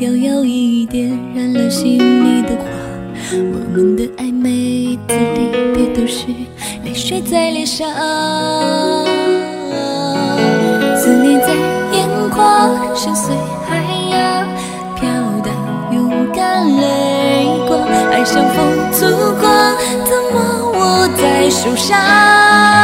遥遥一点燃了心里的火。我们的爱每次离别都是泪水在脸上，思念在眼眶，深邃海洋飘荡，勇敢泪光，爱像风阻光，怎么握在手上？